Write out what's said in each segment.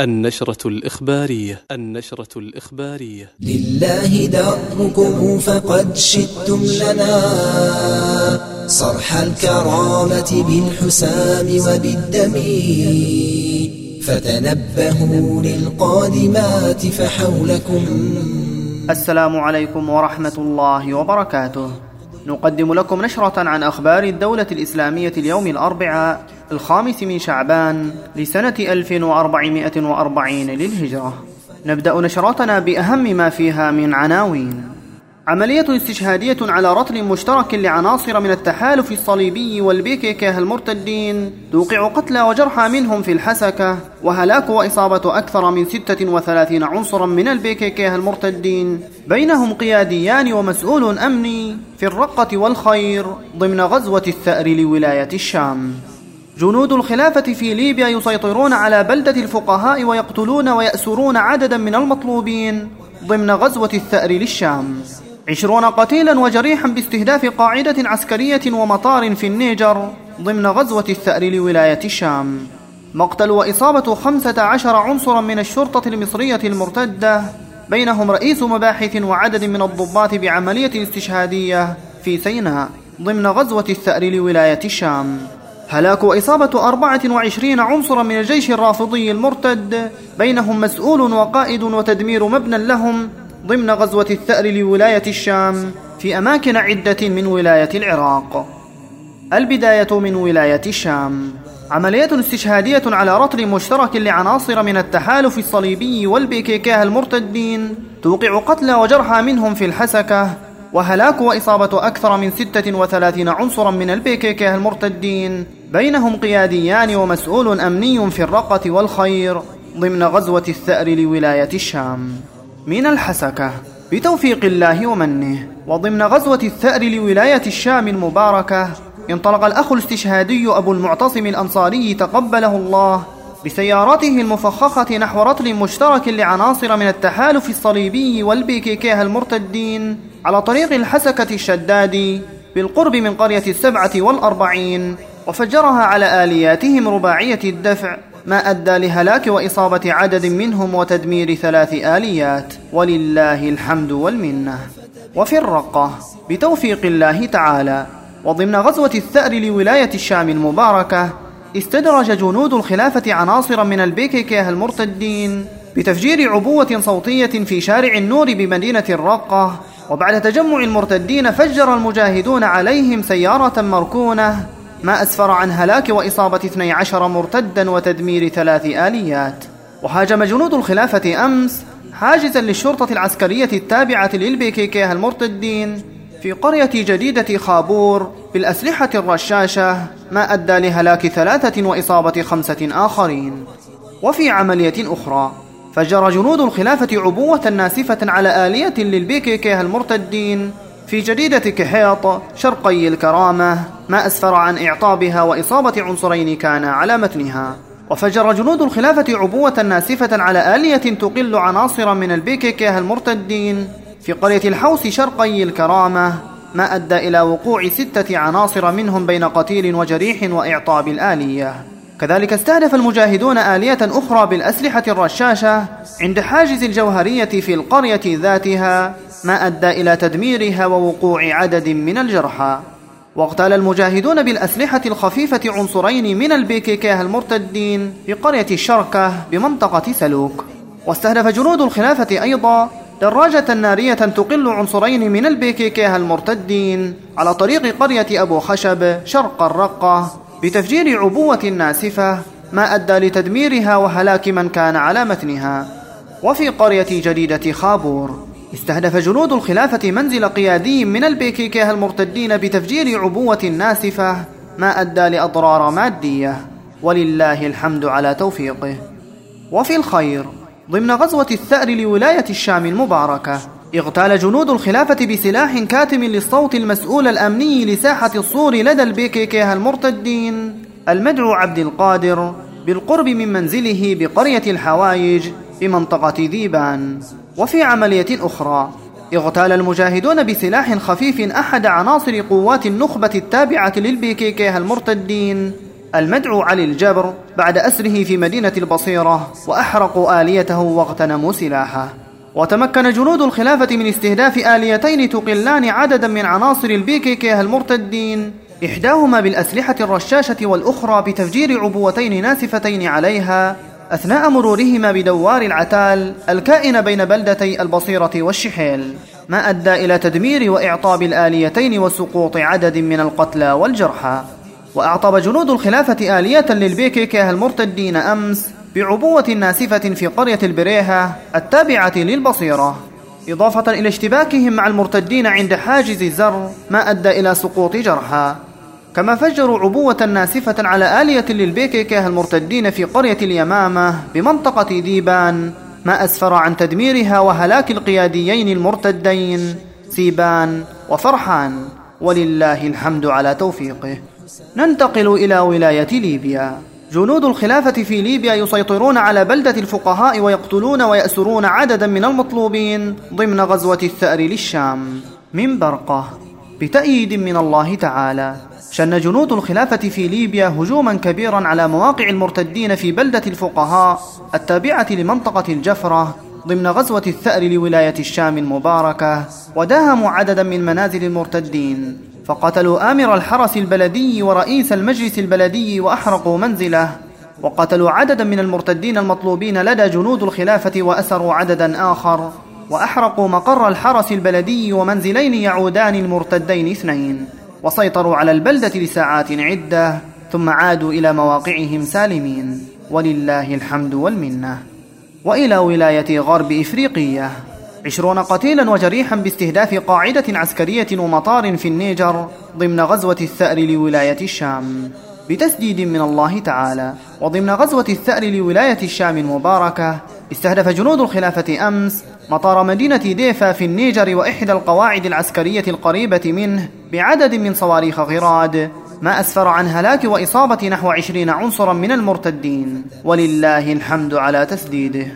النشرة الإخبارية النشرة الإخبارية. لله دركم فقد شدتم لنا. صرح الكرامة بالحسام وبالدم. فتنبهوا للقادمات فحولكم. السلام عليكم ورحمة الله وبركاته. نقدم لكم نشرة عن أخبار الدولة الإسلامية اليوم الأربعاء الخامس من شعبان لسنة 1440 للهجرة. نبدأ نشرتنا بأهم ما فيها من عناوين. عملية استشهادية على رطل مشترك لعناصر من التحالف الصليبي والبيكيكا المرتدين توقع قتلى وجرحى منهم في الحسكة وهلاك وإصابة أكثر من 36 عنصرا من البيكيكا المرتدين. بينهم قياديان ومسؤول أمني في الرقة والخير ضمن غزوة الثأر لولاية الشام. جنود الخلافة في ليبيا يسيطرون على بلدة الفقهاء ويقتلون ويأسرون عددا من المطلوبين ضمن غزوة الثأر للشام. عشرون قتيلا وجريحا باستهداف قاعدة عسكرية ومطار في النيجر ضمن غزوة الثأر لولاية الشام. مقتل وإصابة خمسة عشر عنصرا من الشرطة المصرية المرتدة بينهم رئيس مباحث وعدد من الضباط بعملية استشهادية في سيناء ضمن غزوة الثأر لولاية الشام. هلاك وإصابة أربعة وعشرين عنصرا من الجيش الرافضي المرتد بينهم مسؤول وقائد وتدمير مبنى لهم ضمن غزوة الثأر لولاية الشام في أماكن عدة من ولاية العراق. البداية من ولاية الشام. عملية استشهادية على رطل مشترك لعناصر من التحالف الصليبي والبيكيكاه المرتدين توقع قتلى وجرحى منهم في الحسكة وهلاك وإصابة أكثر من 36 عنصرا من البيكيكاه المرتدين. بينهم قياديان ومسؤول أمني في الرقة والخير ضمن غزوة الثأر لولاية الشام. من الحسكة بتوفيق الله ومنه وضمن غزوة الثأر لولاية الشام المباركة انطلق الأخ الاستشهادي أبو المعتصم الأنصاري تقبله الله بسيارته المفخخة نحو رطل مشترك لعناصر من التحالف الصليبي والبيكيكيه المرتدين على طريق الحسكة الشدادي بالقرب من قرية السبعة والأربعين وفجرها على آلياتهم رباعية الدفع ما أدى لهلاك وإصابة عدد منهم وتدمير ثلاث آليات ولله الحمد والمنة. وفي الرقة بتوفيق الله تعالى وضمن غزوة الثأر لولاية الشام المباركة استدرج جنود الخلافة عناصرا من البيكيكيه المرتدين بتفجير عبوة صوتية في شارع النور بمدينة الرقة. وبعد تجمع المرتدين فجر المجاهدون عليهم سيارة مركونة ما أسفر عن هلاك وإصابة 12 مرتدا وتدمير ثلاث آليات. وهاجم جنود الخلافة أمس حاجزا للشرطة العسكرية التابعة للبيكيكيه المرتدين في قرية جديدة خابور بالأسلحة الرشاشة ما أدى لهلاك ثلاثة وإصابة خمسة آخرين. وفي عملية أخرى فجر جنود الخلافة عبوة ناسفة على آلية للبيكيكية المرتدين في جديدة كحيط شرقي الكرامة ما أسفر عن إعطابها وإصابة عنصرين كانا على متنها. وفجر جنود الخلافة عبوة ناسفة على آلية تقل عناصر من البيكيكية المرتدين في قرية الحوس شرقي الكرامة ما أدى إلى وقوع ستة عناصر منهم بين قتيل وجريح وإعطاب الآلية. كذلك استهدف المجاهدون آلية أخرى بالأسلحة الرشاشة عند حاجز الجوهرية في القرية ذاتها ما أدى إلى تدميرها ووقوع عدد من الجرحى. واغتال المجاهدون بالأسلحة الخفيفة عنصرين من البيكيكيه المرتدين في قرية الشركة بمنطقة سلوك. واستهدف جنود الخلافة أيضا دراجة نارية تقل عنصرين من البيكيكيه المرتدين. على طريق قرية أبو خشب شرق الرقة. بتفجير عبوة ناسفة ما أدى لتدميرها وهلاك من كان على متنها. وفي قرية جديدة خابور. استهدف جنود الخلافة منزل قيادي من البيكيكيه المرتدين بتفجير عبوة ناسفة ما أدى لأضرار مادية. ولله الحمد على توفيقه. وفي الخير ضمن غزوة الثأر لولاية الشام المباركة. اغتال جنود الخلافة بسلاح كاتم للصوت المسؤول الأمني لساحة الصور لدى البيكيكيه المرتدين. المدعو عبد القادر بالقرب من منزله بقرية الحوايج بمنطقة ذيبان. وفي عملية أخرى اغتال المجاهدون بسلاح خفيف أحد عناصر قوات النخبة التابعة للبيكيكيه المرتدين. المدعو علي الجبر بعد أسره في مدينة البصيرة وأحرقوا آليته واغتنموا سلاحه. وتمكن جنود الخلافة من استهداف آليتين تقلان عددا من عناصر البيكيكيه المرتدين إحداهما بالأسلحة الرشاشة والأخرى بتفجير عبوتين ناسفتين عليها أثناء مرورهما بدوار العتال الكائن بين بلدتي البصيرة والشحيل. ما أدى إلى تدمير وإعطاب الآليتين وسقوط عدد من القتلى والجرحى. وأعطب جنود الخلافة آلية للبيكيكيه المرتدين أمس بعبوة ناسفة في قرية البريهة التابعة للبصيرة إضافة إلى اشتباكهم مع المرتدين عند حاجز الزر ما أدى إلى سقوط جرحى. كما فجروا عبوة ناسفة على آلية للبيكيكه المرتدين في قرية اليمامة بمنطقة ديبان ما أسفر عن تدميرها وهلاك القياديين المرتدين سيبان وفرحان. ولله الحمد على توفيقه. ننتقل إلى ولاية ليبيا. جنود الخلافة في ليبيا يسيطرون على بلدة الفقهاء ويقتلون ويأسرون عددا من المطلوبين ضمن غزوة الثأر للشام. من برقة. بتأييد من الله تعالى. شن جنود الخلافة في ليبيا هجوما كبيرا على مواقع المرتدين في بلدة الفقهاء التابعة لمنطقة الجفرة ضمن غزوة الثأر لولاية الشام المباركة وداهموا عددا من منازل المرتدين. فقتلوا آمر الحرس البلدي ورئيس المجلس البلدي وأحرقوا منزله. وقتلوا عددا من المرتدين المطلوبين لدى جنود الخلافة وأسروا عددا آخر. وأحرقوا مقر الحرس البلدي ومنزلين يعودان المرتدين اثنين. وسيطروا على البلدة لساعات عدة ثم عادوا إلى مواقعهم سالمين. ولله الحمد والمنة. وإلى ولاية غرب إفريقية. عشرون قتيلا وجريحا باستهداف قاعدة عسكرية ومطار في النيجر ضمن غزوة الثأر لولاية الشام. بتسديد من الله تعالى. وضمن غزوة الثأر لولاية الشام المباركة استهدف جنود الخلافة أمس مطار مدينة ديفا في النيجر وإحدى القواعد العسكرية القريبة منه بعدد من صواريخ غراد ما أسفر عن هلاك وإصابة نحو عشرين عنصرا من المرتدين. ولله الحمد على تسديده.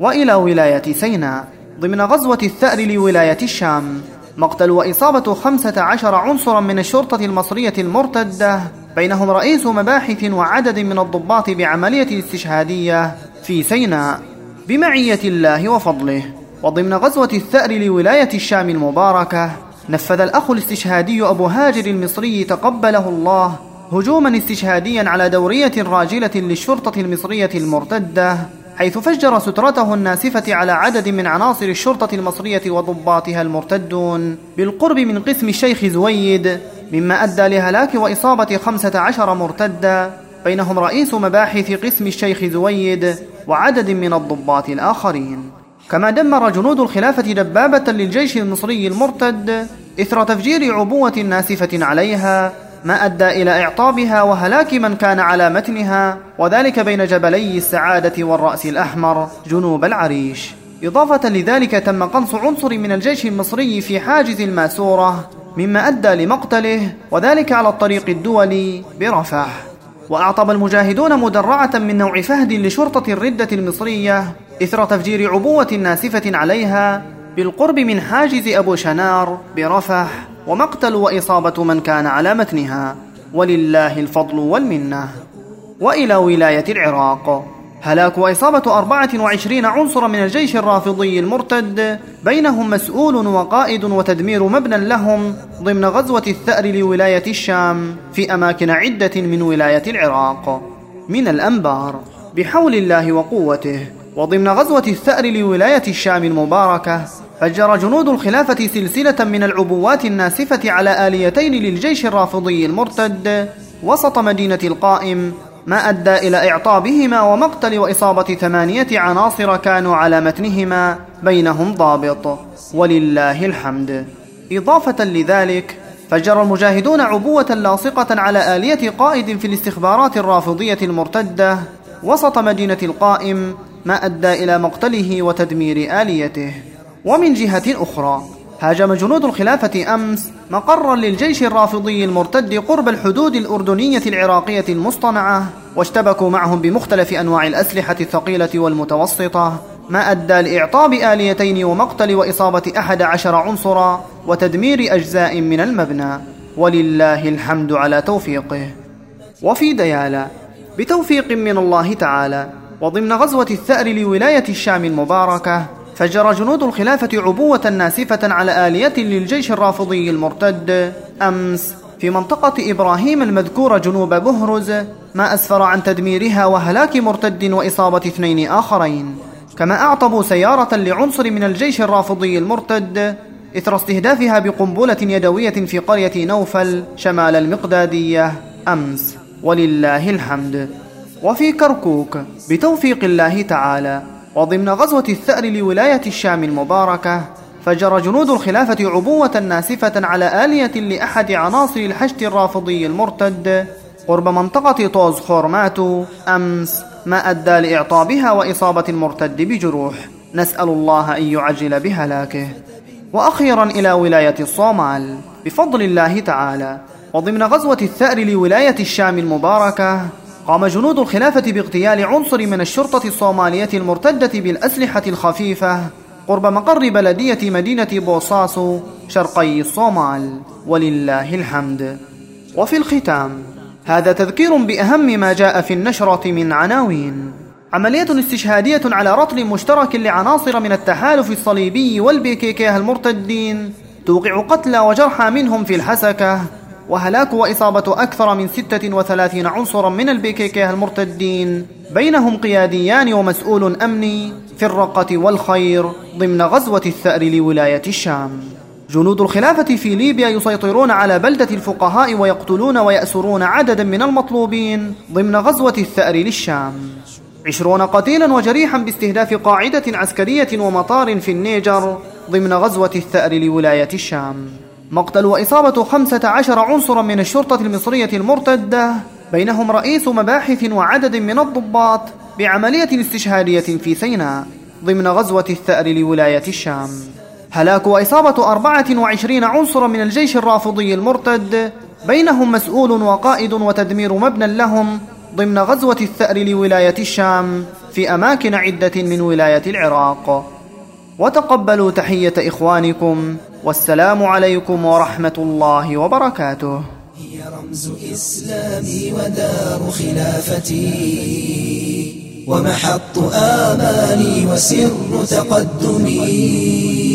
وإلى ولاية سيناء. ضمن غزوة الثأر لولاية الشام. مقتل وإصابة خمسة عشر عنصرا من الشرطة المصرية المرتدة بينهم رئيس مباحث وعدد من الضباط بعملية الاستشهادية في سيناء. بمعية الله وفضله. وضمن غزوة الثأر لولاية الشام المباركة نفذ الأخ الاستشهادي أبو هاجر المصري تقبله الله هجوما استشهاديا على دورية راجلة للشرطة المصرية المرتدة حيث فجر سترته الناسفة على عدد من عناصر الشرطة المصرية وضباطها المرتدون. بالقرب من قسم الشيخ زويد مما أدى لهلاك وإصابة خمسة عشر مرتدا بينهم رئيس مباحث قسم الشيخ زويد وعدد من الضباط الآخرين. كما دمر جنود الخلافة دبابة للجيش المصري المرتد إثر تفجير عبوة ناسفة عليها ما أدى إلى إعطابها وهلاك من كان على متنها وذلك بين جبلي السعادة والرأس الأحمر جنوب العريش. إضافة لذلك تم قنص عنصر من الجيش المصري في حاجز الماسورة مما أدى لمقتله وذلك على الطريق الدولي برفح وأعطب المجاهدون مدرعة من نوع فهد لشرطة الردة المصرية إثر تفجير عبوة ناسفة عليها بالقرب من حاجز أبو شنار برفح ومقتل وإصابة من كان على متنها ولله الفضل والمنة. وإلى ولاية العراق. هلاك وإصابة أربعة وعشرين عنصرا من الجيش الرافضي المرتد بينهم مسؤول وقائد وتدمير مبنى لهم ضمن غزوة الثأر لولاية الشام في أماكن عدة من ولاية العراق. من الأنبار بحول الله وقوته وضمن غزوة الثأر لولاية الشام المباركة فجر جنود الخلافة سلسلة من العبوات الناسفة على آليتين للجيش الرافضي المرتد وسط مدينة القائم ما أدى إلى إعطابهما ومقتل وإصابة ثمانية عناصر كانوا على متنهما بينهم ضابط. ولله الحمد. إضافة لذلك فجر المجاهدون عبوة لاصقة على آلية قائد في الاستخبارات الرافضية المرتدة وسط مدينة القائم ما أدى إلى مقتله وتدمير آليته. ومن جهة أخرى هاجم جنود الخلافة أمس مقرا للجيش الرافضي المرتد قرب الحدود الأردنية العراقية المصطنعة واشتبكوا معهم بمختلف أنواع الأسلحة الثقيلة والمتوسطة ما أدى لإعطاب آليتين ومقتل وإصابة أحد عشر عنصرا وتدمير أجزاء من المبنى ولله الحمد على توفيقه. وفي ديالى بتوفيق من الله تعالى وضمن غزوة الثأر لولاية الشام المباركة فجر جنود الخلافة عبوة ناسفة على آلية للجيش الرافضي المرتد. أمس في منطقة إبراهيم المذكورة جنوب بهرز ما أسفر عن تدميرها وهلاك مرتد وإصابة اثنين آخرين. كما أعطبوا سيارة لعنصر من الجيش الرافضي المرتد إثر استهدافها بقنبلة يدوية في قرية نوفل شمال المقدادية. أمس. ولله الحمد. وفي كركوك بتوفيق الله تعالى. وضمن غزوة الثأر لولاية الشام المباركة فجر جنود الخلافة عبوة ناسفة على آلية لأحد عناصر الحشد الرافضي المرتد. قرب منطقة طوز خورماتو أمس ما أدى لإعطابها وإصابة المرتد بجروح. نسأل الله أن يعجل بهلاكه. وأخيرا إلى ولاية الصومال بفضل الله تعالى. وضمن غزوة الثأر لولاية الشام المباركة قام جنود الخلافة باغتيال عنصر من الشرطة الصومالية المرتدة بالأسلحة الخفيفة قرب مقر بلدية مدينة بوصاسو شرقي الصومال. ولله الحمد. وفي الختام هذا تذكير بأهم ما جاء في النشرة من عناوين. عملية استشهادية على رطل مشترك لعناصر من التحالف الصليبي والبيكيكيه المرتدين توقع قتلى وجرحى منهم في الحسكة وهلاك وإصابة أكثر من 36 عنصرا من البيكيكيه المرتدين. بينهم قياديان ومسؤول أمني في الرقة والخير ضمن غزوة الثأر لولاية الشام. جنود الخلافة في ليبيا يسيطرون على بلدة الفقهاء ويقتلون ويأسرون عددا من المطلوبين ضمن غزوة الثأر للشام. عشرون قتيلا وجريحا باستهداف قاعدة عسكرية ومطار في النيجر ضمن غزوة الثأر لولاية الشام. مقتل وإصابة خمسة عشر عنصرا من الشرطة المصرية المرتدة بينهم رئيس مباحث وعدد من الضباط بعملية استشهادية في سيناء ضمن غزوة الثأر لولاية الشام. هلاك وإصابة أربعة وعشرين عنصرا من الجيش الرافضي المرتد بينهم مسؤول وقائد وتدمير مبنى لهم ضمن غزوة الثأر لولاية الشام في أماكن عدة من ولاية العراق. وتقبلوا تحية إخوانكم والسلام عليكم ورحمة الله وبركاته. هي رمز إسلامي ودار خلافتي ومحط آمالي وسر تقدمي.